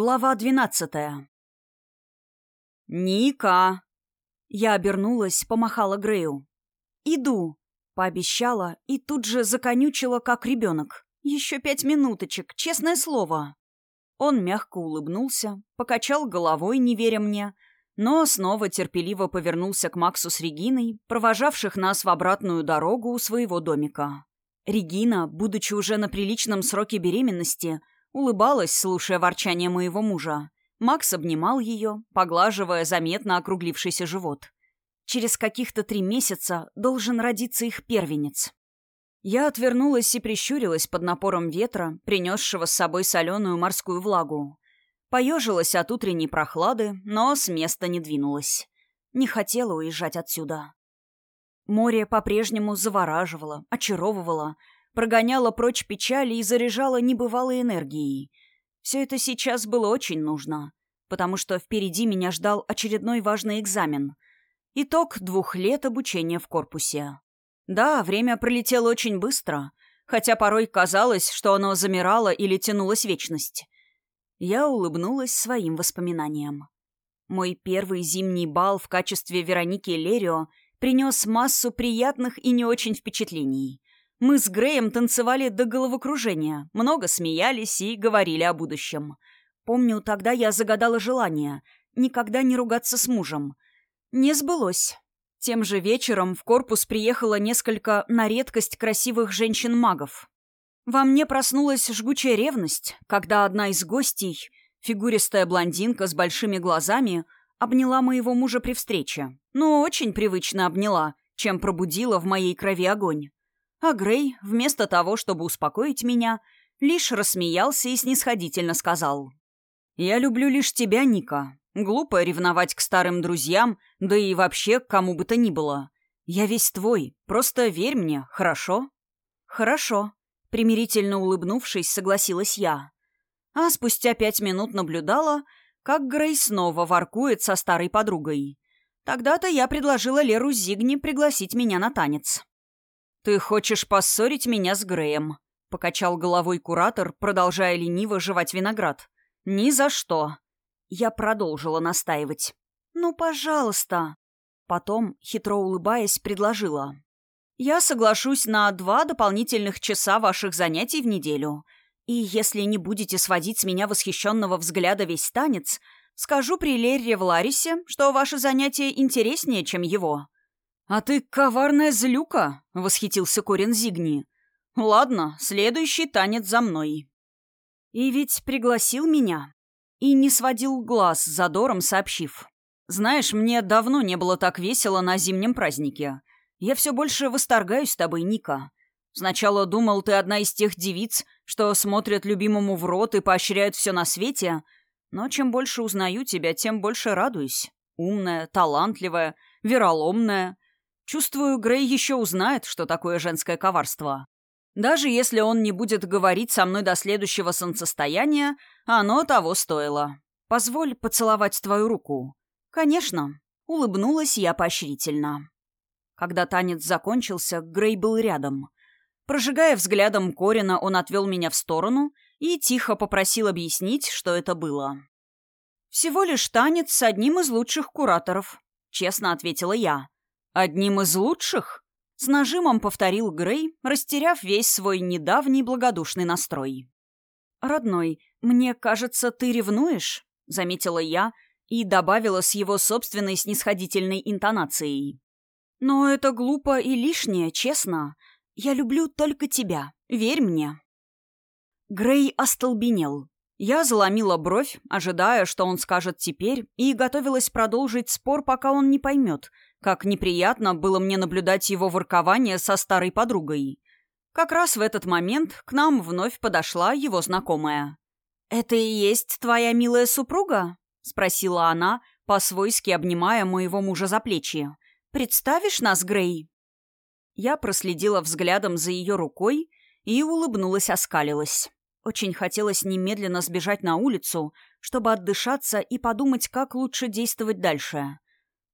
Глава двенадцатая. «Ника!» Я обернулась, помахала Грею. «Иду!» — пообещала и тут же законючила, как ребенок. «Еще пять минуточек, честное слово!» Он мягко улыбнулся, покачал головой, не веря мне, но снова терпеливо повернулся к Максу с Региной, провожавших нас в обратную дорогу у своего домика. Регина, будучи уже на приличном сроке беременности, — Улыбалась, слушая ворчание моего мужа. Макс обнимал ее, поглаживая заметно округлившийся живот. Через каких-то три месяца должен родиться их первенец. Я отвернулась и прищурилась под напором ветра, принесшего с собой соленую морскую влагу. Поежилась от утренней прохлады, но с места не двинулась. Не хотела уезжать отсюда. Море по-прежнему завораживало, очаровывало, прогоняла прочь печали и заряжала небывалой энергией. Все это сейчас было очень нужно, потому что впереди меня ждал очередной важный экзамен. Итог двух лет обучения в корпусе. Да, время пролетело очень быстро, хотя порой казалось, что оно замирало или тянулось вечность. Я улыбнулась своим воспоминаниям. Мой первый зимний бал в качестве Вероники Лерио принес массу приятных и не очень впечатлений. Мы с Греем танцевали до головокружения, много смеялись и говорили о будущем. Помню, тогда я загадала желание — никогда не ругаться с мужем. Не сбылось. Тем же вечером в корпус приехало несколько на редкость красивых женщин-магов. Во мне проснулась жгучая ревность, когда одна из гостей, фигуристая блондинка с большими глазами, обняла моего мужа при встрече. Ну, очень привычно обняла, чем пробудила в моей крови огонь. А Грей, вместо того, чтобы успокоить меня, лишь рассмеялся и снисходительно сказал. «Я люблю лишь тебя, Ника. Глупо ревновать к старым друзьям, да и вообще к кому бы то ни было. Я весь твой, просто верь мне, хорошо?» «Хорошо», — примирительно улыбнувшись, согласилась я. А спустя пять минут наблюдала, как Грей снова воркует со старой подругой. Тогда-то я предложила Леру Зигни пригласить меня на танец. «Ты хочешь поссорить меня с Греем?» — покачал головой куратор, продолжая лениво жевать виноград. «Ни за что!» Я продолжила настаивать. «Ну, пожалуйста!» Потом, хитро улыбаясь, предложила. «Я соглашусь на два дополнительных часа ваших занятий в неделю. И если не будете сводить с меня восхищенного взгляда весь танец, скажу при Лерре в Ларисе, что ваше занятие интереснее, чем его. «А ты коварная злюка!» — восхитился Корин Зигни. «Ладно, следующий танец за мной». И ведь пригласил меня. И не сводил глаз, задором сообщив. «Знаешь, мне давно не было так весело на зимнем празднике. Я все больше восторгаюсь тобой, Ника. Сначала думал, ты одна из тех девиц, что смотрят любимому в рот и поощряют все на свете, но чем больше узнаю тебя, тем больше радуюсь. Умная, талантливая, вероломная — Чувствую, Грей еще узнает, что такое женское коварство. Даже если он не будет говорить со мной до следующего солнцестояния, оно того стоило. Позволь поцеловать твою руку. Конечно. Улыбнулась я поощрительно. Когда танец закончился, Грей был рядом. Прожигая взглядом Корина, он отвел меня в сторону и тихо попросил объяснить, что это было. «Всего лишь танец с одним из лучших кураторов», — честно ответила я. «Одним из лучших?» — с нажимом повторил Грей, растеряв весь свой недавний благодушный настрой. «Родной, мне кажется, ты ревнуешь?» — заметила я и добавила с его собственной снисходительной интонацией. «Но это глупо и лишнее, честно. Я люблю только тебя. Верь мне». Грей остолбенел. Я заломила бровь, ожидая, что он скажет теперь, и готовилась продолжить спор, пока он не поймет — как неприятно было мне наблюдать его воркование со старой подругой. Как раз в этот момент к нам вновь подошла его знакомая. «Это и есть твоя милая супруга?» — спросила она, по-свойски обнимая моего мужа за плечи. «Представишь нас, Грей?» Я проследила взглядом за ее рукой и улыбнулась, оскалилась. Очень хотелось немедленно сбежать на улицу, чтобы отдышаться и подумать, как лучше действовать дальше.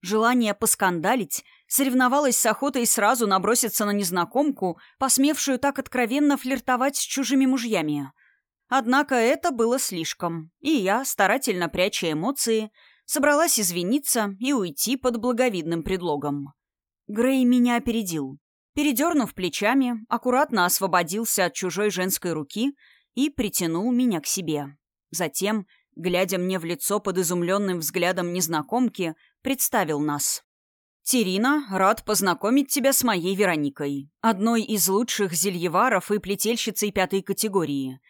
Желание поскандалить соревновалось с охотой сразу наброситься на незнакомку, посмевшую так откровенно флиртовать с чужими мужьями. Однако это было слишком, и я, старательно пряча эмоции, собралась извиниться и уйти под благовидным предлогом. Грей меня опередил. Передернув плечами, аккуратно освободился от чужой женской руки и притянул меня к себе. Затем, глядя мне в лицо под изумленным взглядом незнакомки, представил нас. «Терина, рад познакомить тебя с моей Вероникой, одной из лучших зельеваров и плетельщицей пятой категории.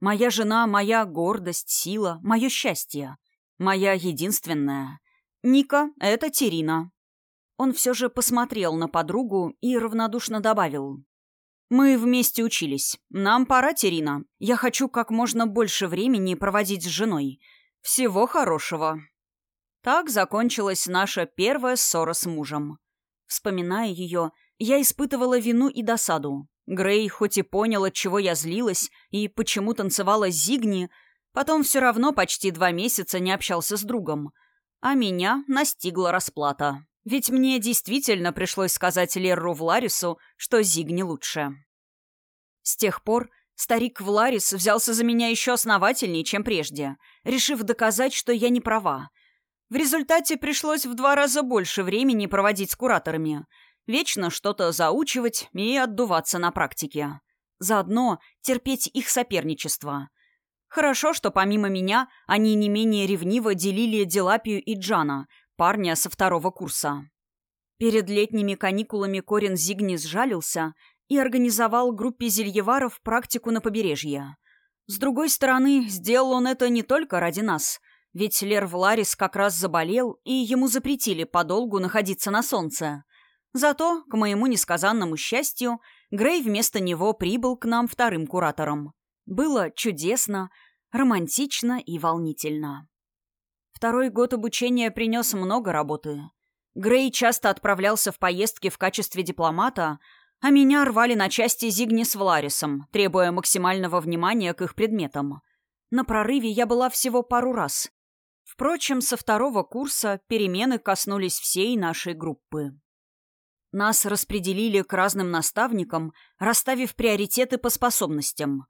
Моя жена — моя гордость, сила, мое счастье. Моя единственная. Ника — это Терина». Он все же посмотрел на подругу и равнодушно добавил. Мы вместе учились. Нам пора, Терина. Я хочу как можно больше времени проводить с женой. Всего хорошего. Так закончилась наша первая ссора с мужем. Вспоминая ее, я испытывала вину и досаду. Грей хоть и понял, от чего я злилась и почему танцевала с Зигни, потом все равно почти два месяца не общался с другом. А меня настигла расплата. Ведь мне действительно пришлось сказать Лерру Вларису, что Зигни лучше. С тех пор старик Вларис взялся за меня еще основательнее, чем прежде, решив доказать, что я не права. В результате пришлось в два раза больше времени проводить с кураторами, вечно что-то заучивать и отдуваться на практике. Заодно терпеть их соперничество. Хорошо, что помимо меня они не менее ревниво делили Делапию и Джана, парня со второго курса. Перед летними каникулами Корин Зигни сжалился и организовал группе зельеваров практику на побережье. С другой стороны, сделал он это не только ради нас, ведь Лер Вларис как раз заболел, и ему запретили подолгу находиться на солнце. Зато, к моему несказанному счастью, Грей вместо него прибыл к нам вторым куратором. Было чудесно, романтично и волнительно. Второй год обучения принес много работы. Грей часто отправлялся в поездки в качестве дипломата, а меня рвали на части Зигни с Вларисом, требуя максимального внимания к их предметам. На прорыве я была всего пару раз. Впрочем, со второго курса перемены коснулись всей нашей группы. Нас распределили к разным наставникам, расставив приоритеты по способностям.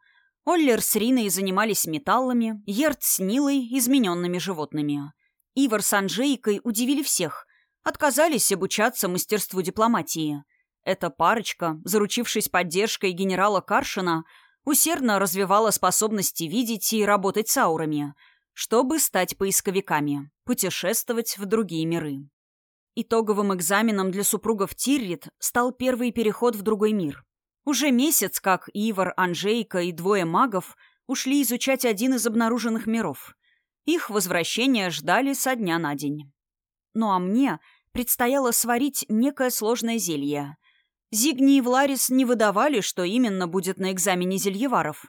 Оллер с Риной занимались металлами, Ерт с Нилой — измененными животными. Ивар с Анжейкой удивили всех, отказались обучаться мастерству дипломатии — эта парочка, заручившись поддержкой генерала Каршина, усердно развивала способности видеть и работать с аурами, чтобы стать поисковиками, путешествовать в другие миры. Итоговым экзаменом для супругов Тиррит стал первый переход в другой мир. Уже месяц, как Ивар, Анжейка и двое магов ушли изучать один из обнаруженных миров. Их возвращение ждали со дня на день. Ну а мне предстояло сварить некое сложное зелье, Зигни и Вларис не выдавали, что именно будет на экзамене зельеваров,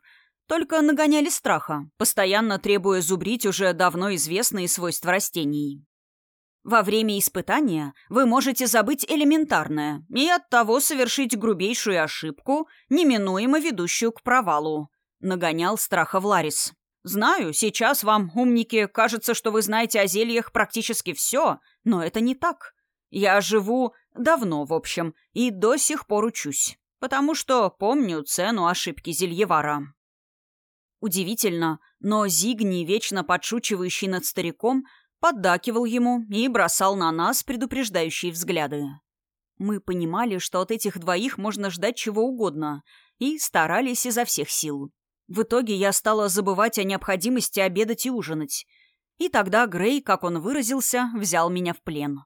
только нагоняли страха, постоянно требуя зубрить уже давно известные свойства растений. Во время испытания вы можете забыть элементарное и оттого совершить грубейшую ошибку, неминуемо ведущую к провалу. Нагонял страха Вларис. Знаю, сейчас вам, умники, кажется, что вы знаете о зельях практически все, но это не так. Я живу давно, в общем, и до сих пор учусь, потому что помню цену ошибки Зельевара. Удивительно, но Зигни, вечно подшучивающий над стариком, поддакивал ему и бросал на нас предупреждающие взгляды. Мы понимали, что от этих двоих можно ждать чего угодно, и старались изо всех сил. В итоге я стала забывать о необходимости обедать и ужинать. И тогда Грей, как он выразился, взял меня в плен.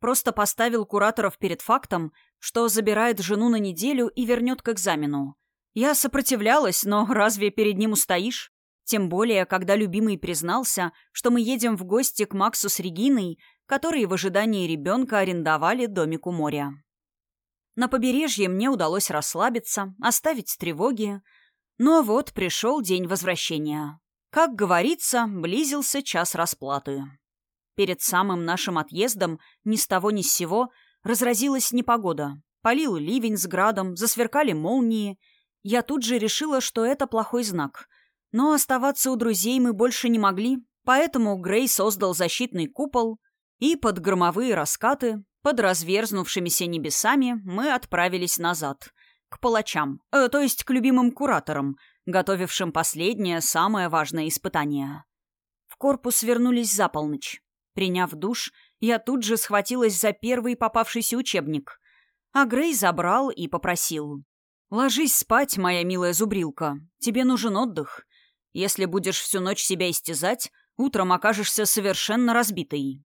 Просто поставил кураторов перед фактом, что забирает жену на неделю и вернет к экзамену. Я сопротивлялась, но разве перед ним устоишь? Тем более, когда любимый признался, что мы едем в гости к Максу с Региной, которые в ожидании ребенка арендовали домик у моря. На побережье мне удалось расслабиться, оставить тревоги. Но вот пришел день возвращения. Как говорится, близился час расплаты. Перед самым нашим отъездом ни с того ни с сего разразилась непогода. Полил ливень с градом, засверкали молнии. Я тут же решила, что это плохой знак. Но оставаться у друзей мы больше не могли, поэтому Грей создал защитный купол, и под громовые раскаты, под разверзнувшимися небесами, мы отправились назад, к палачам, э, то есть к любимым кураторам, готовившим последнее, самое важное испытание. В корпус вернулись за полночь. Приняв душ, я тут же схватилась за первый попавшийся учебник. А Грей забрал и попросил. «Ложись спать, моя милая зубрилка. Тебе нужен отдых. Если будешь всю ночь себя истязать, утром окажешься совершенно разбитой».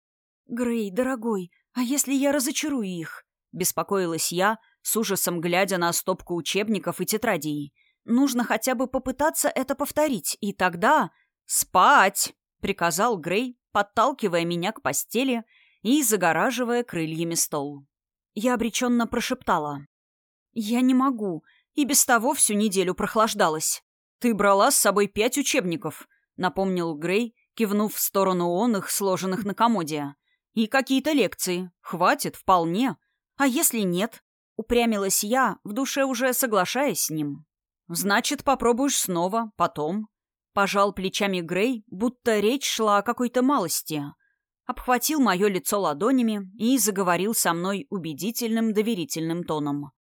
«Грей, дорогой, а если я разочарую их?» — беспокоилась я, с ужасом глядя на стопку учебников и тетрадей. «Нужно хотя бы попытаться это повторить, и тогда...» «Спать!» — приказал Грей, подталкивая меня к постели и загораживая крыльями стол. Я обреченно прошептала. «Я не могу, и без того всю неделю прохлаждалась. Ты брала с собой пять учебников», — напомнил Грей, кивнув в сторону он их, сложенных на комоде. «И какие-то лекции. Хватит, вполне. А если нет?» — упрямилась я, в душе уже соглашаясь с ним. «Значит, попробуешь снова, потом». Пожал плечами Грей, будто речь шла о какой-то малости. Обхватил мое лицо ладонями и заговорил со мной убедительным доверительным тоном.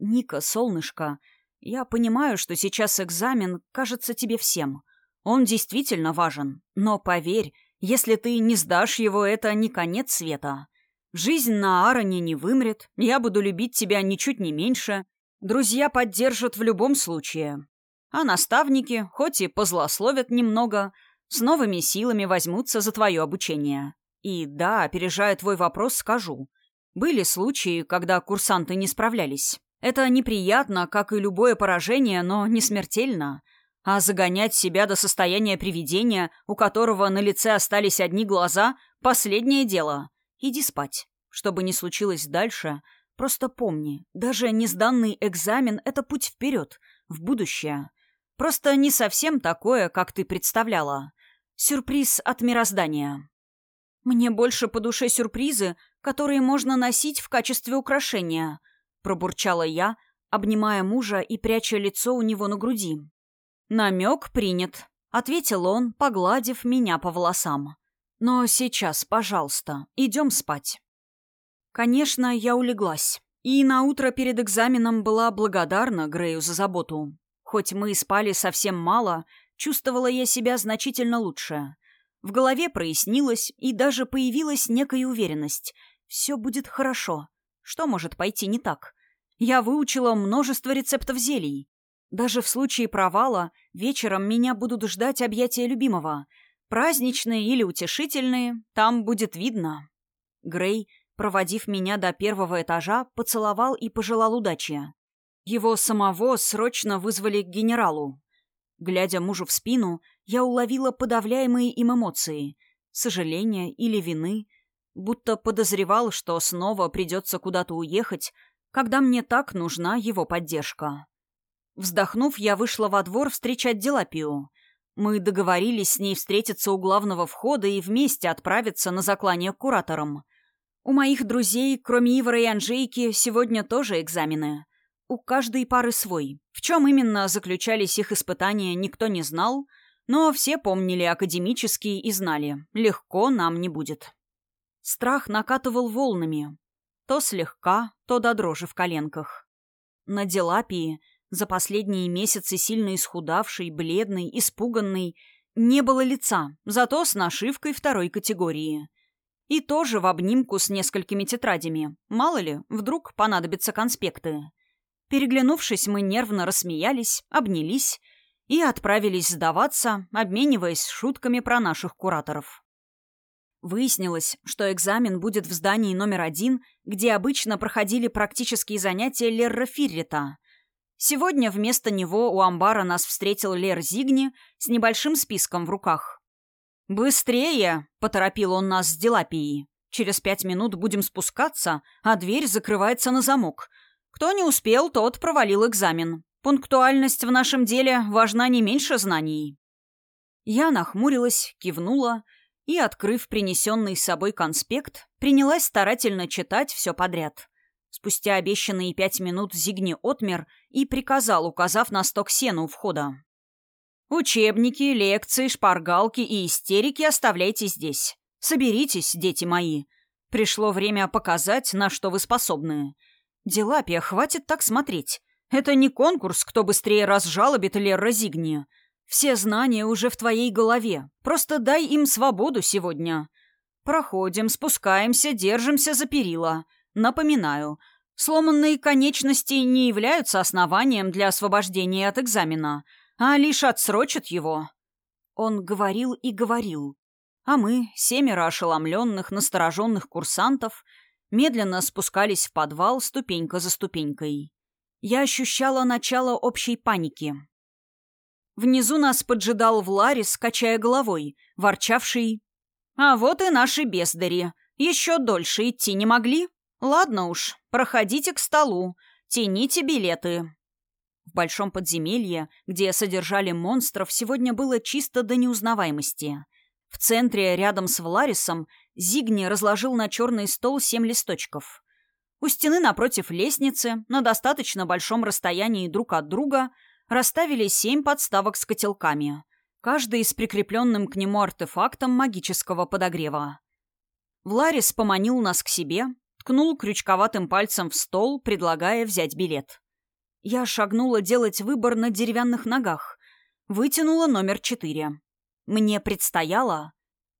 «Ника, солнышко, я понимаю, что сейчас экзамен кажется тебе всем. Он действительно важен. Но поверь, если ты не сдашь его, это не конец света. Жизнь на Ароне не вымрет, я буду любить тебя ничуть не меньше. Друзья поддержат в любом случае. А наставники, хоть и позлословят немного, с новыми силами возьмутся за твое обучение. И да, опережая твой вопрос, скажу. Были случаи, когда курсанты не справлялись. Это неприятно, как и любое поражение, но не смертельно. А загонять себя до состояния привидения, у которого на лице остались одни глаза, — последнее дело. Иди спать. Что бы ни случилось дальше, просто помни, даже несданный экзамен — это путь вперед, в будущее. Просто не совсем такое, как ты представляла. Сюрприз от мироздания. Мне больше по душе сюрпризы, которые можно носить в качестве украшения —— пробурчала я, обнимая мужа и пряча лицо у него на груди. «Намек принят», — ответил он, погладив меня по волосам. «Но сейчас, пожалуйста, идем спать». Конечно, я улеглась. И на утро перед экзаменом была благодарна Грею за заботу. Хоть мы спали совсем мало, чувствовала я себя значительно лучше. В голове прояснилось, и даже появилась некая уверенность. Все будет хорошо. Что может пойти не так? Я выучила множество рецептов зелий. Даже в случае провала вечером меня будут ждать объятия любимого. Праздничные или утешительные, там будет видно. Грей, проводив меня до первого этажа, поцеловал и пожелал удачи. Его самого срочно вызвали к генералу. Глядя мужу в спину, я уловила подавляемые им эмоции — сожаления или вины — будто подозревал, что снова придется куда-то уехать, когда мне так нужна его поддержка. Вздохнув, я вышла во двор встречать Делапию. Мы договорились с ней встретиться у главного входа и вместе отправиться на заклание к кураторам. У моих друзей, кроме Ивара и Анжейки, сегодня тоже экзамены. У каждой пары свой. В чем именно заключались их испытания, никто не знал, но все помнили академические и знали, легко нам не будет. Страх накатывал волнами. То слегка, то до дрожи в коленках. На Делапии, за последние месяцы сильно исхудавшей, бледной, испуганной, не было лица, зато с нашивкой второй категории. И тоже в обнимку с несколькими тетрадями. Мало ли, вдруг понадобятся конспекты. Переглянувшись, мы нервно рассмеялись, обнялись и отправились сдаваться, обмениваясь шутками про наших кураторов. Выяснилось, что экзамен будет в здании номер один, где обычно проходили практические занятия Лерра Фиррита. Сегодня вместо него у амбара нас встретил Лер Зигни с небольшим списком в руках. «Быстрее!» — поторопил он нас с Делапией. «Через пять минут будем спускаться, а дверь закрывается на замок. Кто не успел, тот провалил экзамен. Пунктуальность в нашем деле важна не меньше знаний». Я нахмурилась, кивнула — и, открыв принесенный с собой конспект, принялась старательно читать все подряд. Спустя обещанные пять минут Зигни отмер и приказал, указав на сток сена у входа. «Учебники, лекции, шпаргалки и истерики оставляйте здесь. Соберитесь, дети мои. Пришло время показать, на что вы способны. Делапия, хватит так смотреть. Это не конкурс, кто быстрее разжалобит Лерра Зигни. Все знания уже в твоей голове. Просто дай им свободу сегодня. Проходим, спускаемся, держимся за перила. Напоминаю, сломанные конечности не являются основанием для освобождения от экзамена, а лишь отсрочат его. Он говорил и говорил. А мы, семеро ошеломленных, настороженных курсантов, медленно спускались в подвал ступенька за ступенькой. Я ощущала начало общей паники. Внизу нас поджидал Вларис, качая головой, ворчавший «А вот и наши бездари. Еще дольше идти не могли? Ладно уж, проходите к столу, тяните билеты». В большом подземелье, где содержали монстров, сегодня было чисто до неузнаваемости. В центре, рядом с Вларисом, Зигни разложил на черный стол семь листочков. У стены напротив лестницы, на достаточно большом расстоянии друг от друга, расставили семь подставок с котелками каждый с прикрепленным к нему артефактом магического подогрева. Вларис поманил нас к себе, ткнул крючковатым пальцем в стол, предлагая взять билет. Я шагнула делать выбор на деревянных ногах, вытянула номер четыре. Мне предстояло...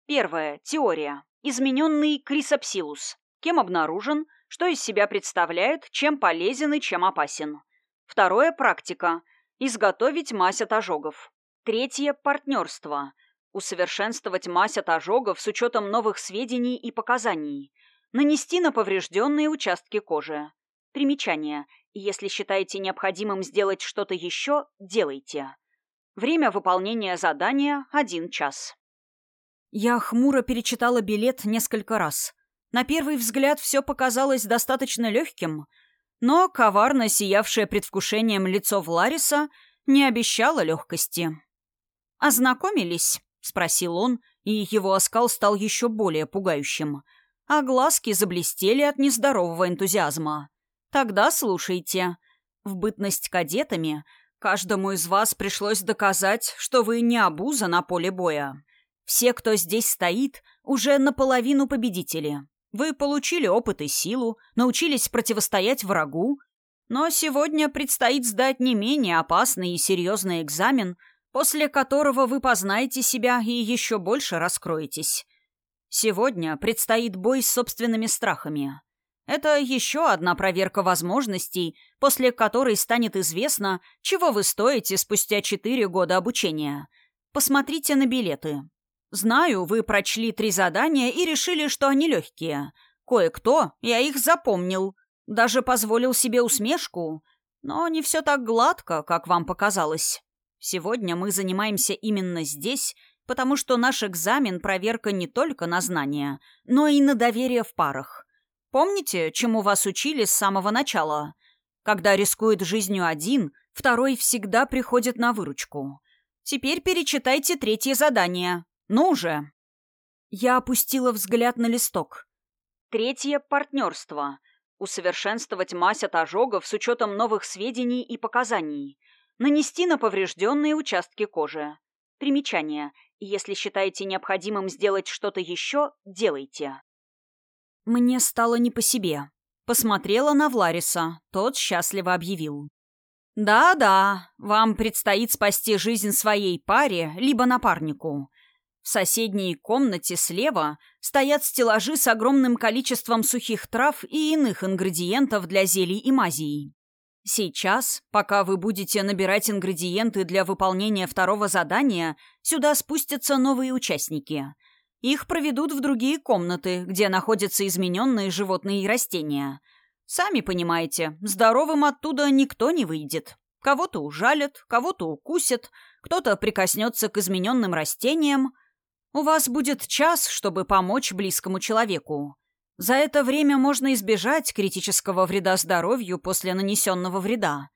Первое. Теория. Измененный крисопсилус. Кем обнаружен, что из себя представляет, чем полезен и чем опасен. Второе. Практика. Изготовить мазь от ожогов. Третье – партнерство. Усовершенствовать мазь от ожогов с учетом новых сведений и показаний. Нанести на поврежденные участки кожи. Примечание. Если считаете необходимым сделать что-то еще, делайте. Время выполнения задания – один час. Я хмуро перечитала билет несколько раз. На первый взгляд все показалось достаточно легким, но коварно сиявшее предвкушением лицо Влариса не обещало легкости. «Ознакомились?» — спросил он, и его оскал стал еще более пугающим. А глазки заблестели от нездорового энтузиазма. «Тогда слушайте. В бытность кадетами каждому из вас пришлось доказать, что вы не обуза на поле боя. Все, кто здесь стоит, уже наполовину победители. Вы получили опыт и силу, научились противостоять врагу, но сегодня предстоит сдать не менее опасный и серьезный экзамен — после которого вы познаете себя и еще больше раскроетесь. Сегодня предстоит бой с собственными страхами. Это еще одна проверка возможностей, после которой станет известно, чего вы стоите спустя четыре года обучения. Посмотрите на билеты. Знаю, вы прочли три задания и решили, что они легкие. Кое-кто, я их запомнил. Даже позволил себе усмешку. Но не все так гладко, как вам показалось. Сегодня мы занимаемся именно здесь, потому что наш экзамен — проверка не только на знания, но и на доверие в парах. Помните, чему вас учили с самого начала? Когда рискует жизнью один, второй всегда приходит на выручку. Теперь перечитайте третье задание. Ну же!» Я опустила взгляд на листок. Третье — партнерство. Усовершенствовать мазь от ожогов с учетом новых сведений и показаний — Нанести на поврежденные участки кожи. Примечание. Если считаете необходимым сделать что-то еще, делайте. Мне стало не по себе. Посмотрела на Влариса. Тот счастливо объявил. «Да-да, вам предстоит спасти жизнь своей паре, либо напарнику. В соседней комнате слева стоят стеллажи с огромным количеством сухих трав и иных ингредиентов для зелий и мазей. Сейчас, пока вы будете набирать ингредиенты для выполнения второго задания, сюда спустятся новые участники. Их проведут в другие комнаты, где находятся измененные животные и растения. Сами понимаете, здоровым оттуда никто не выйдет. Кого-то ужалят, кого-то укусят, кто-то прикоснется к измененным растениям. У вас будет час, чтобы помочь близкому человеку. За это время можно избежать критического вреда здоровью после нанесенного вреда.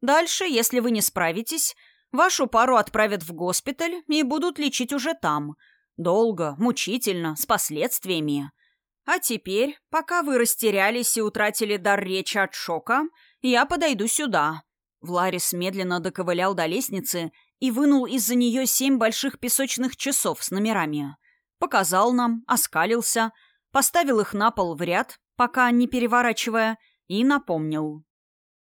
Дальше, если вы не справитесь, вашу пару отправят в госпиталь и будут лечить уже там. Долго, мучительно, с последствиями. А теперь, пока вы растерялись и утратили дар речи от шока, я подойду сюда. Вларис медленно доковылял до лестницы и вынул из-за нее семь больших песочных часов с номерами. Показал нам, оскалился — поставил их на пол в ряд, пока не переворачивая, и напомнил.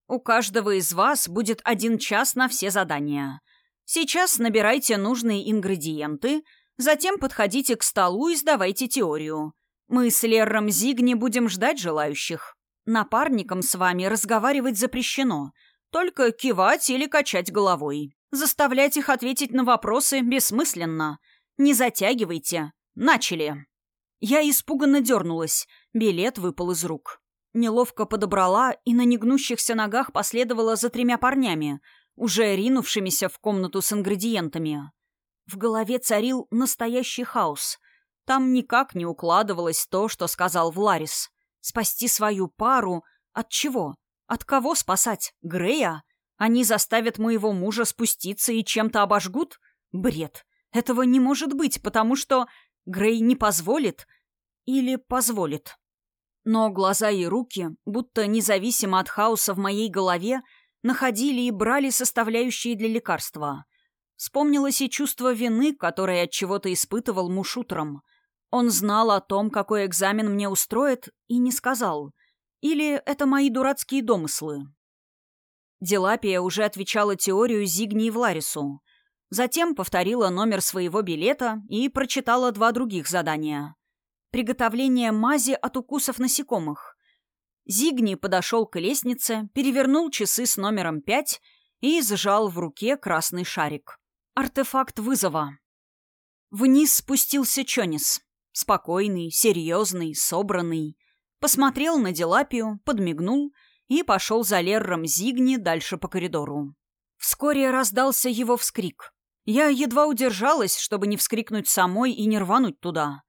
У каждого из вас будет один час на все задания. Сейчас набирайте нужные ингредиенты, затем подходите к столу и сдавайте теорию. Мы с Лерром Зигни будем ждать желающих. Напарникам с вами разговаривать запрещено, только кивать или качать головой. Заставлять их ответить на вопросы бессмысленно. Не затягивайте. Начали. Я испуганно дернулась. Билет выпал из рук. Неловко подобрала и на негнущихся ногах последовала за тремя парнями, уже ринувшимися в комнату с ингредиентами. В голове царил настоящий хаос. Там никак не укладывалось то, что сказал Вларис. Спасти свою пару от чего? От кого спасать? Грея? Они заставят моего мужа спуститься и чем-то обожгут? Бред. Этого не может быть, потому что Грей не позволит или позволит. Но глаза и руки, будто независимо от хаоса в моей голове, находили и брали составляющие для лекарства. Вспомнилось и чувство вины, которое от чего-то испытывал муж утром. Он знал о том, какой экзамен мне устроит, и не сказал. Или это мои дурацкие домыслы. Делапия уже отвечала теорию Зигни и Вларису. Затем повторила номер своего билета и прочитала два других задания. Приготовление мази от укусов насекомых. Зигни подошел к лестнице, перевернул часы с номером пять и сжал в руке красный шарик. Артефакт вызова. Вниз спустился Чонис. Спокойный, серьезный, собранный. Посмотрел на Делапию, подмигнул и пошел за Лерром Зигни дальше по коридору. Вскоре раздался его вскрик. Я едва удержалась, чтобы не вскрикнуть самой и не рвануть туда.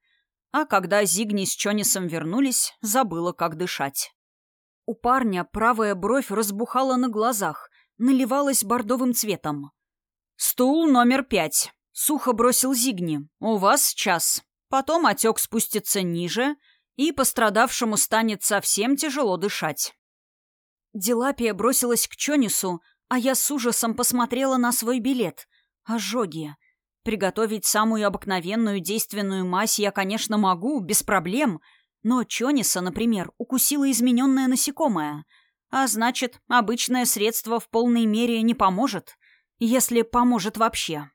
А когда Зигни с Чонисом вернулись, забыла, как дышать. У парня правая бровь разбухала на глазах, наливалась бордовым цветом. «Стул номер пять», — сухо бросил Зигни. «У вас час. Потом отек спустится ниже, и пострадавшему станет совсем тяжело дышать». Дилапия бросилась к Чонису, а я с ужасом посмотрела на свой билет. Ожоги. Приготовить самую обыкновенную действенную мазь я, конечно, могу, без проблем, но Чониса, например, укусила измененное насекомое, а значит, обычное средство в полной мере не поможет, если поможет вообще.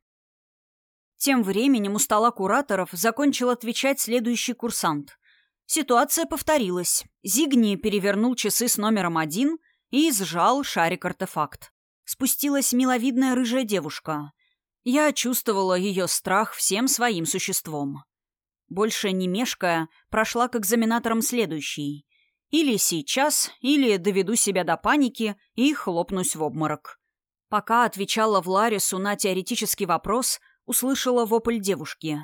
Тем временем у стола кураторов закончил отвечать следующий курсант. Ситуация повторилась. Зигни перевернул часы с номером один и сжал шарик-артефакт. Спустилась миловидная рыжая девушка. Я чувствовала ее страх всем своим существом. Больше не мешкая, прошла к экзаменаторам следующий. Или сейчас, или доведу себя до паники и хлопнусь в обморок. Пока отвечала Вларису на теоретический вопрос, услышала вопль девушки.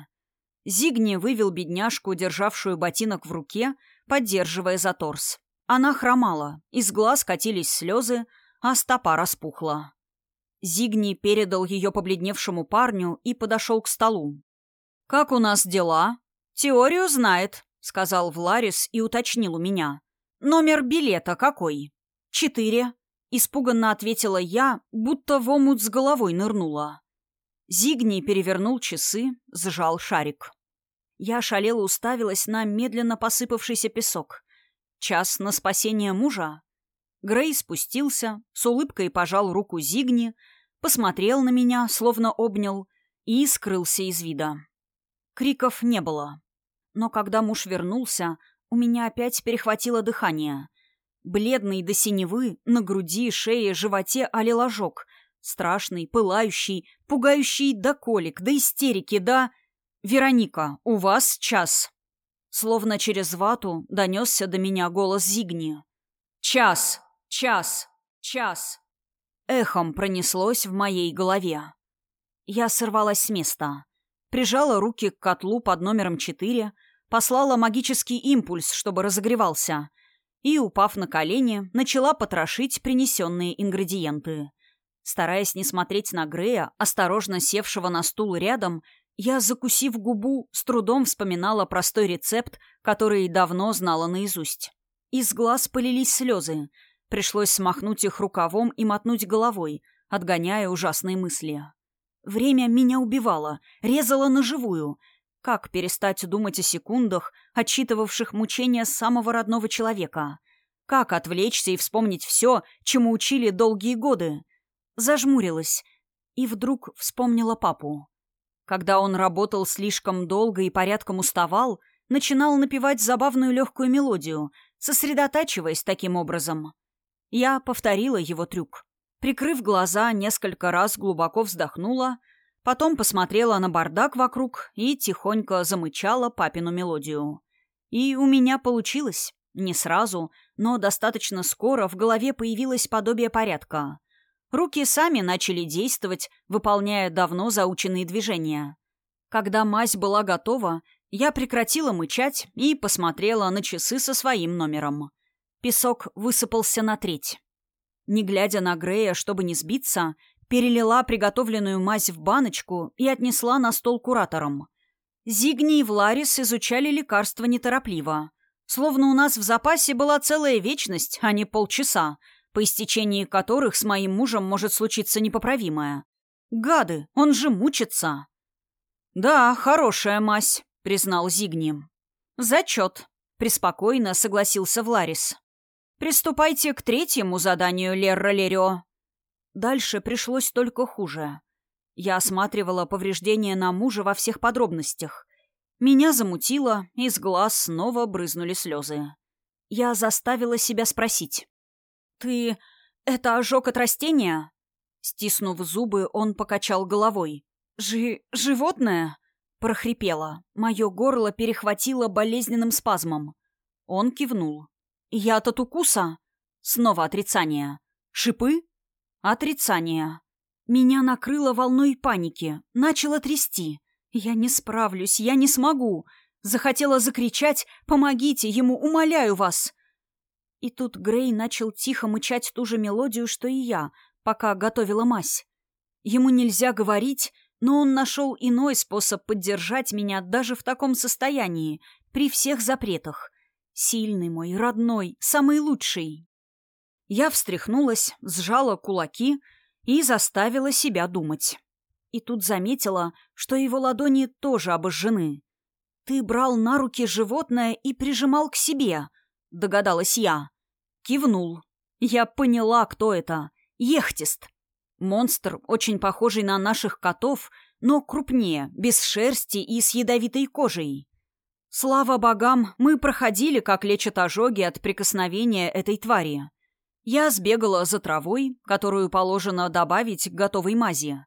Зигни вывел бедняжку, державшую ботинок в руке, поддерживая за торс. Она хромала, из глаз катились слезы, а стопа распухла. Зигни передал ее побледневшему парню и подошел к столу. «Как у нас дела?» «Теорию знает», — сказал Вларис и уточнил у меня. «Номер билета какой?» «Четыре», — испуганно ответила я, будто в омут с головой нырнула. Зигни перевернул часы, сжал шарик. Я шалела уставилась на медленно посыпавшийся песок. Час на спасение мужа? Грей спустился, с улыбкой пожал руку Зигни, посмотрел на меня, словно обнял, и скрылся из вида. Криков не было. Но когда муж вернулся, у меня опять перехватило дыхание. Бледный до синевы, на груди, шее, животе олел ожог. Страшный, пылающий, пугающий до колик, до истерики, до... «Вероника, у вас час». Словно через вату донесся до меня голос Зигни. «Час! Час! Час!» Эхом пронеслось в моей голове. Я сорвалась с места. Прижала руки к котлу под номером четыре, послала магический импульс, чтобы разогревался, и, упав на колени, начала потрошить принесенные ингредиенты. Стараясь не смотреть на Грея, осторожно севшего на стул рядом, я, закусив губу, с трудом вспоминала простой рецепт, который давно знала наизусть. Из глаз полились слезы. Пришлось смахнуть их рукавом и мотнуть головой, отгоняя ужасные мысли. Время меня убивало, резало на живую. Как перестать думать о секундах, отчитывавших мучения самого родного человека? Как отвлечься и вспомнить все, чему учили долгие годы? Зажмурилась и вдруг вспомнила папу. Когда он работал слишком долго и порядком уставал, начинал напевать забавную легкую мелодию, сосредотачиваясь таким образом. Я повторила его трюк. Прикрыв глаза, несколько раз глубоко вздохнула, потом посмотрела на бардак вокруг и тихонько замычала папину мелодию. И у меня получилось. Не сразу, но достаточно скоро в голове появилось подобие порядка. Руки сами начали действовать, выполняя давно заученные движения. Когда мазь была готова, я прекратила мычать и посмотрела на часы со своим номером. Песок высыпался на треть. Не глядя на Грея, чтобы не сбиться, перелила приготовленную мазь в баночку и отнесла на стол кураторам. Зигни и Вларис изучали лекарство неторопливо. Словно у нас в запасе была целая вечность, а не полчаса, по истечении которых с моим мужем может случиться непоправимое. Гады, он же мучится. «Да, хорошая мазь», — признал Зигни. «Зачет», — преспокойно согласился Вларис. «Приступайте к третьему заданию, Лерра Лерио». Дальше пришлось только хуже. Я осматривала повреждения на мужа во всех подробностях. Меня замутило, из глаз снова брызнули слезы. Я заставила себя спросить. «Ты... это ожог от растения?» Стиснув зубы, он покачал головой. «Жи... животное?» Прохрипело. Мое горло перехватило болезненным спазмом. Он кивнул. «Я от укуса?» Снова отрицание. «Шипы?» Отрицание. Меня накрыло волной паники. Начало трясти. Я не справлюсь, я не смогу. Захотела закричать «Помогите ему, умоляю вас!» И тут Грей начал тихо мычать ту же мелодию, что и я, пока готовила мазь. Ему нельзя говорить, но он нашел иной способ поддержать меня даже в таком состоянии, при всех запретах. Сильный мой, родной, самый лучший. Я встряхнулась, сжала кулаки — и заставила себя думать. И тут заметила, что его ладони тоже обожжены. «Ты брал на руки животное и прижимал к себе», — догадалась я. Кивнул. Я поняла, кто это. Ехтист. Монстр, очень похожий на наших котов, но крупнее, без шерсти и с ядовитой кожей. Слава богам, мы проходили, как лечат ожоги от прикосновения этой твари. Я сбегала за травой, которую положено добавить к готовой мази.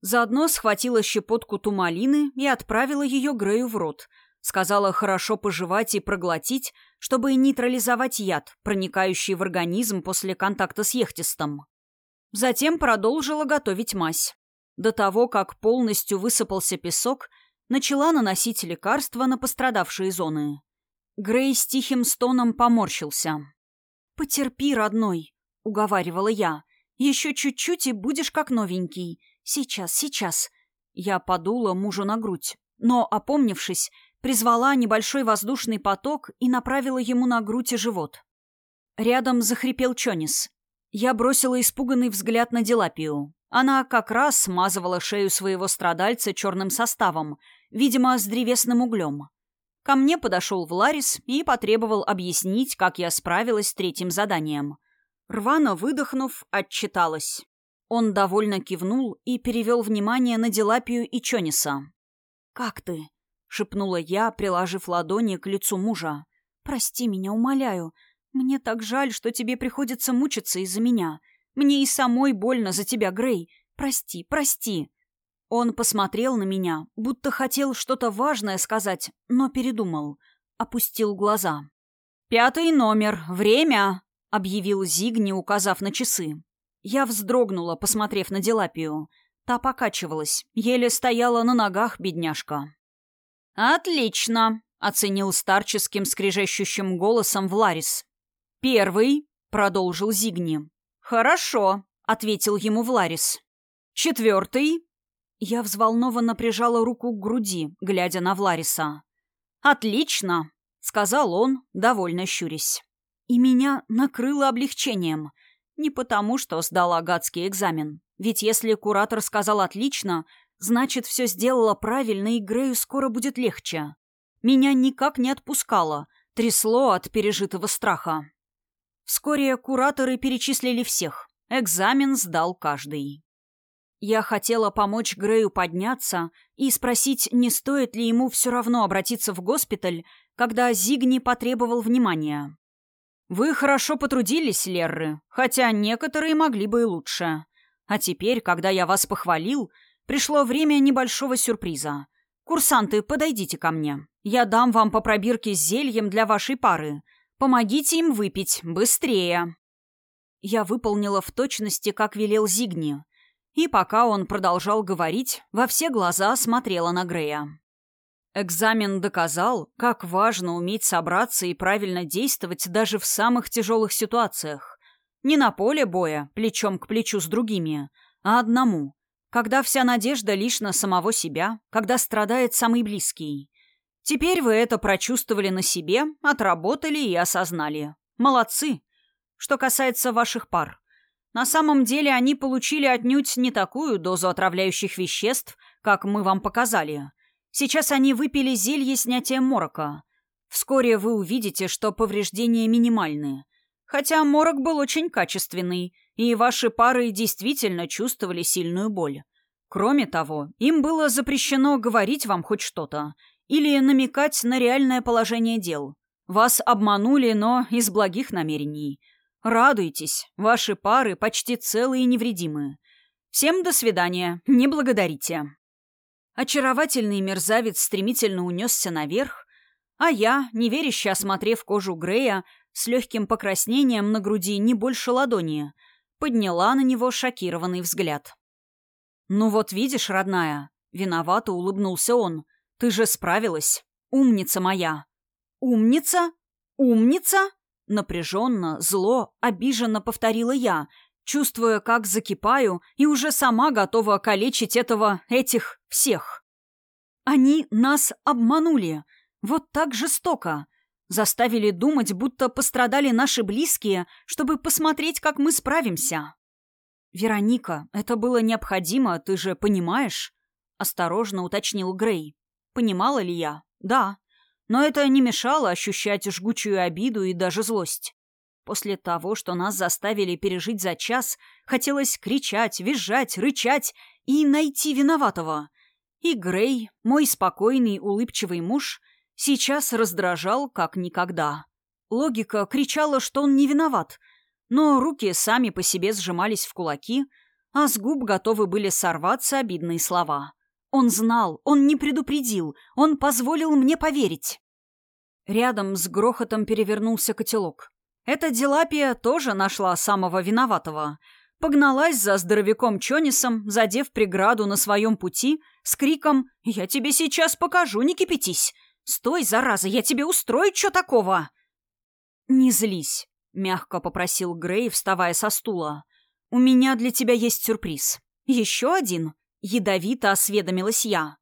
Заодно схватила щепотку тумалины и отправила ее Грею в рот. Сказала хорошо пожевать и проглотить, чтобы нейтрализовать яд, проникающий в организм после контакта с ехтистом. Затем продолжила готовить мазь. До того, как полностью высыпался песок, начала наносить лекарства на пострадавшие зоны. Грей с тихим стоном поморщился. «Потерпи, родной», — уговаривала я. «Еще чуть-чуть, и будешь как новенький. Сейчас, сейчас». Я подула мужу на грудь, но, опомнившись, призвала небольшой воздушный поток и направила ему на грудь и живот. Рядом захрипел Чонис. Я бросила испуганный взгляд на Дилапию. Она как раз смазывала шею своего страдальца черным составом, видимо, с древесным углем. Ко мне подошел Вларис и потребовал объяснить, как я справилась с третьим заданием. Рвано выдохнув, отчиталась. Он довольно кивнул и перевел внимание на Дилапию и Чониса. «Как ты?» — шепнула я, приложив ладони к лицу мужа. «Прости меня, умоляю. Мне так жаль, что тебе приходится мучиться из-за меня. Мне и самой больно за тебя, Грей. Прости, прости». Он посмотрел на меня, будто хотел что-то важное сказать, но передумал. Опустил глаза. «Пятый номер. Время!» — объявил Зигни, указав на часы. Я вздрогнула, посмотрев на Делапию. Та покачивалась, еле стояла на ногах, бедняжка. «Отлично!» — оценил старческим скрежещущим голосом Вларис. «Первый», — продолжил Зигни. «Хорошо», — ответил ему Вларис. «Четвертый», я взволнованно прижала руку к груди, глядя на Влариса. «Отлично!» — сказал он, довольно щурясь. И меня накрыло облегчением. Не потому, что сдала гадский экзамен. Ведь если куратор сказал «отлично», значит, все сделала правильно, и Грею скоро будет легче. Меня никак не отпускало, трясло от пережитого страха. Вскоре кураторы перечислили всех. Экзамен сдал каждый. Я хотела помочь Грею подняться и спросить, не стоит ли ему все равно обратиться в госпиталь, когда Зигни потребовал внимания. «Вы хорошо потрудились, Лерры, хотя некоторые могли бы и лучше. А теперь, когда я вас похвалил, пришло время небольшого сюрприза. Курсанты, подойдите ко мне. Я дам вам по пробирке с зельем для вашей пары. Помогите им выпить, быстрее!» Я выполнила в точности, как велел Зигни. И пока он продолжал говорить, во все глаза смотрела на Грея. Экзамен доказал, как важно уметь собраться и правильно действовать даже в самых тяжелых ситуациях. Не на поле боя, плечом к плечу с другими, а одному. Когда вся надежда лишь на самого себя, когда страдает самый близкий. Теперь вы это прочувствовали на себе, отработали и осознали. Молодцы. Что касается ваших пар. На самом деле они получили отнюдь не такую дозу отравляющих веществ, как мы вам показали. Сейчас они выпили зелье снятия морока. Вскоре вы увидите, что повреждения минимальны. Хотя морок был очень качественный, и ваши пары действительно чувствовали сильную боль. Кроме того, им было запрещено говорить вам хоть что-то или намекать на реальное положение дел. Вас обманули, но из благих намерений – Радуйтесь, ваши пары почти целые и невредимы. Всем до свидания, не благодарите. Очаровательный мерзавец стремительно унесся наверх, а я, неверяще осмотрев кожу Грея, с легким покраснением на груди не больше ладони, подняла на него шокированный взгляд. «Ну вот видишь, родная», — виновато улыбнулся он, — «ты же справилась. Умница моя». «Умница? Умница?» Напряженно, зло, обиженно повторила я, чувствуя, как закипаю и уже сама готова калечить этого, этих, всех. Они нас обманули. Вот так жестоко. Заставили думать, будто пострадали наши близкие, чтобы посмотреть, как мы справимся. «Вероника, это было необходимо, ты же понимаешь?» — осторожно уточнил Грей. «Понимала ли я? Да. Но это не мешало ощущать жгучую обиду и даже злость. После того, что нас заставили пережить за час, хотелось кричать, визжать, рычать и найти виноватого. И Грей, мой спокойный, улыбчивый муж, сейчас раздражал как никогда. Логика кричала, что он не виноват, но руки сами по себе сжимались в кулаки, а с губ готовы были сорваться обидные слова. Он знал, он не предупредил, он позволил мне поверить. Рядом с грохотом перевернулся котелок. Эта Дилапия тоже нашла самого виноватого. Погналась за здоровяком Чонисом, задев преграду на своем пути, с криком «Я тебе сейчас покажу, не кипятись! Стой, зараза, я тебе устрою, что такого!» «Не злись», — мягко попросил Грей, вставая со стула. «У меня для тебя есть сюрприз. Еще один?» Ядовито осведомилась я.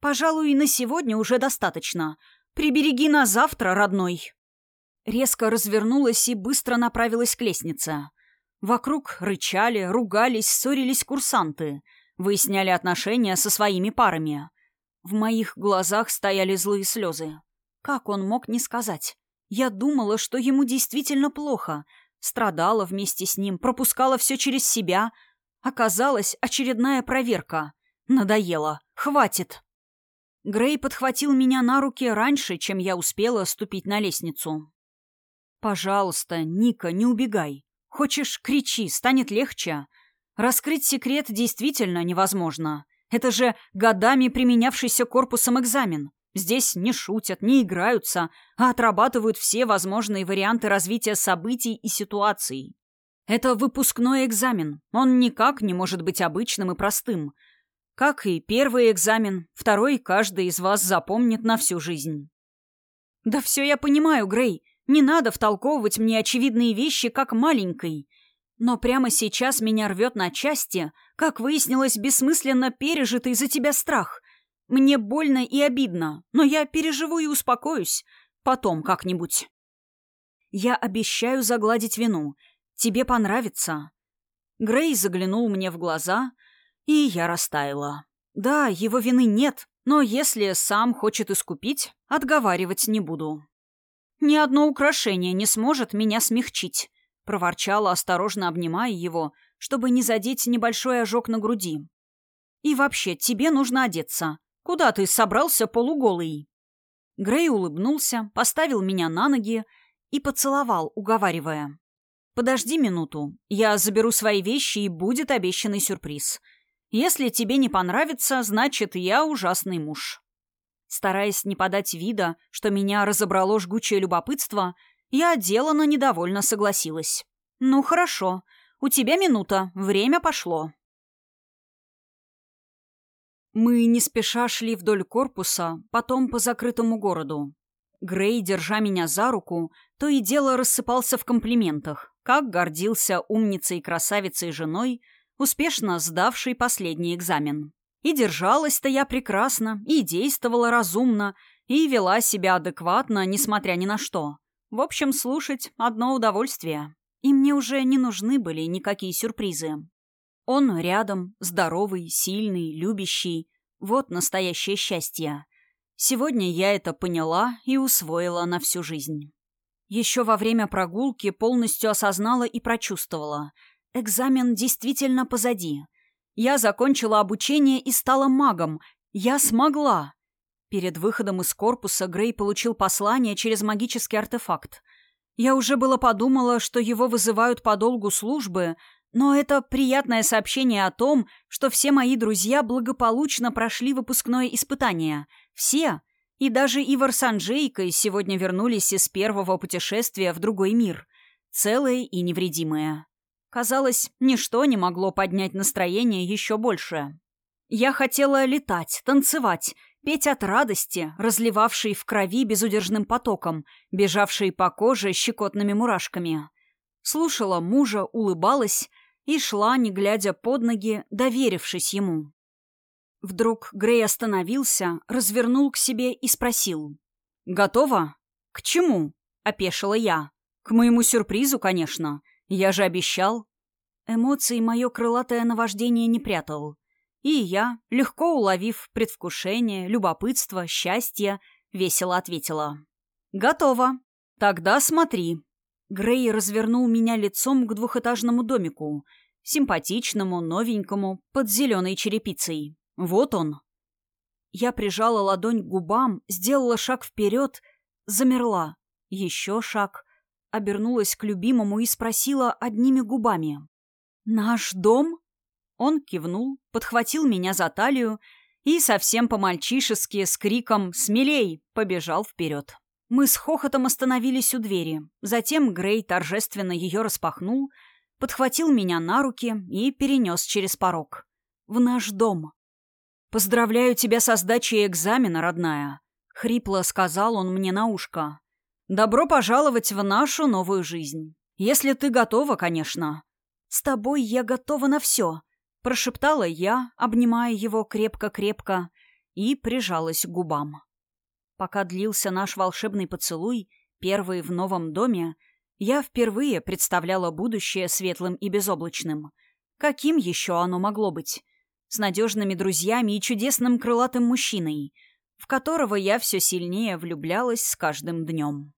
«Пожалуй, на сегодня уже достаточно. Прибереги на завтра, родной». Резко развернулась и быстро направилась к лестнице. Вокруг рычали, ругались, ссорились курсанты, выясняли отношения со своими парами. В моих глазах стояли злые слезы. Как он мог не сказать? Я думала, что ему действительно плохо. Страдала вместе с ним, пропускала все через себя — Оказалось, очередная проверка. Надоело. Хватит. Грей подхватил меня на руки раньше, чем я успела ступить на лестницу. «Пожалуйста, Ника, не убегай. Хочешь, кричи, станет легче. Раскрыть секрет действительно невозможно. Это же годами применявшийся корпусом экзамен. Здесь не шутят, не играются, а отрабатывают все возможные варианты развития событий и ситуаций. Это выпускной экзамен. Он никак не может быть обычным и простым. Как и первый экзамен, второй каждый из вас запомнит на всю жизнь. Да все я понимаю, Грей. Не надо втолковывать мне очевидные вещи, как маленькой. Но прямо сейчас меня рвет на части, как выяснилось, бессмысленно пережитый за тебя страх. Мне больно и обидно, но я переживу и успокоюсь. Потом как-нибудь. Я обещаю загладить вину — Тебе понравится». Грей заглянул мне в глаза, и я растаяла. Да, его вины нет, но если сам хочет искупить, отговаривать не буду. Ни одно украшение не сможет меня смягчить. — проворчала, осторожно обнимая его, чтобы не задеть небольшой ожог на груди. «И вообще, тебе нужно одеться. Куда ты собрался полуголый?» Грей улыбнулся, поставил меня на ноги и поцеловал, уговаривая. «Подожди минуту. Я заберу свои вещи, и будет обещанный сюрприз. Если тебе не понравится, значит, я ужасный муж». Стараясь не подать вида, что меня разобрало жгучее любопытство, я делано недовольно согласилась. «Ну, хорошо. У тебя минута. Время пошло». Мы не спеша шли вдоль корпуса, потом по закрытому городу. Грей, держа меня за руку, то и дело рассыпался в комплиментах, как гордился умницей красавицей женой, успешно сдавшей последний экзамен. И держалась-то я прекрасно, и действовала разумно, и вела себя адекватно, несмотря ни на что. В общем, слушать — одно удовольствие. И мне уже не нужны были никакие сюрпризы. Он рядом, здоровый, сильный, любящий. Вот настоящее счастье. Сегодня я это поняла и усвоила на всю жизнь. Еще во время прогулки полностью осознала и прочувствовала. Экзамен действительно позади. Я закончила обучение и стала магом. Я смогла. Перед выходом из корпуса Грей получил послание через магический артефакт. Я уже было подумала, что его вызывают по долгу службы, но это приятное сообщение о том, что все мои друзья благополучно прошли выпускное испытание — все, и даже Ивар с Анжейкой сегодня вернулись из первого путешествия в другой мир, целые и невредимые. Казалось, ничто не могло поднять настроение еще больше. Я хотела летать, танцевать, петь от радости, разливавшей в крови безудержным потоком, бежавшей по коже щекотными мурашками. Слушала мужа, улыбалась и шла, не глядя под ноги, доверившись ему. Вдруг Грей остановился, развернул к себе и спросил. «Готова?» «К чему?» — опешила я. «К моему сюрпризу, конечно. Я же обещал». Эмоции мое крылатое наваждение не прятал. И я, легко уловив предвкушение, любопытство, счастье, весело ответила. «Готово. Тогда смотри». Грей развернул меня лицом к двухэтажному домику, симпатичному, новенькому, под зеленой черепицей. Вот он. Я прижала ладонь к губам, сделала шаг вперед, замерла. Еще шаг. Обернулась к любимому и спросила одними губами. «Наш дом?» Он кивнул, подхватил меня за талию и совсем по-мальчишески с криком «Смелей!» побежал вперед. Мы с хохотом остановились у двери. Затем Грей торжественно ее распахнул, подхватил меня на руки и перенес через порог. В наш дом. «Поздравляю тебя со сдачей экзамена, родная», — хрипло сказал он мне на ушко. «Добро пожаловать в нашу новую жизнь. Если ты готова, конечно». «С тобой я готова на все», — прошептала я, обнимая его крепко-крепко, и прижалась к губам. Пока длился наш волшебный поцелуй, первый в новом доме, я впервые представляла будущее светлым и безоблачным. Каким еще оно могло быть? с надежными друзьями и чудесным крылатым мужчиной, в которого я все сильнее влюблялась с каждым днем.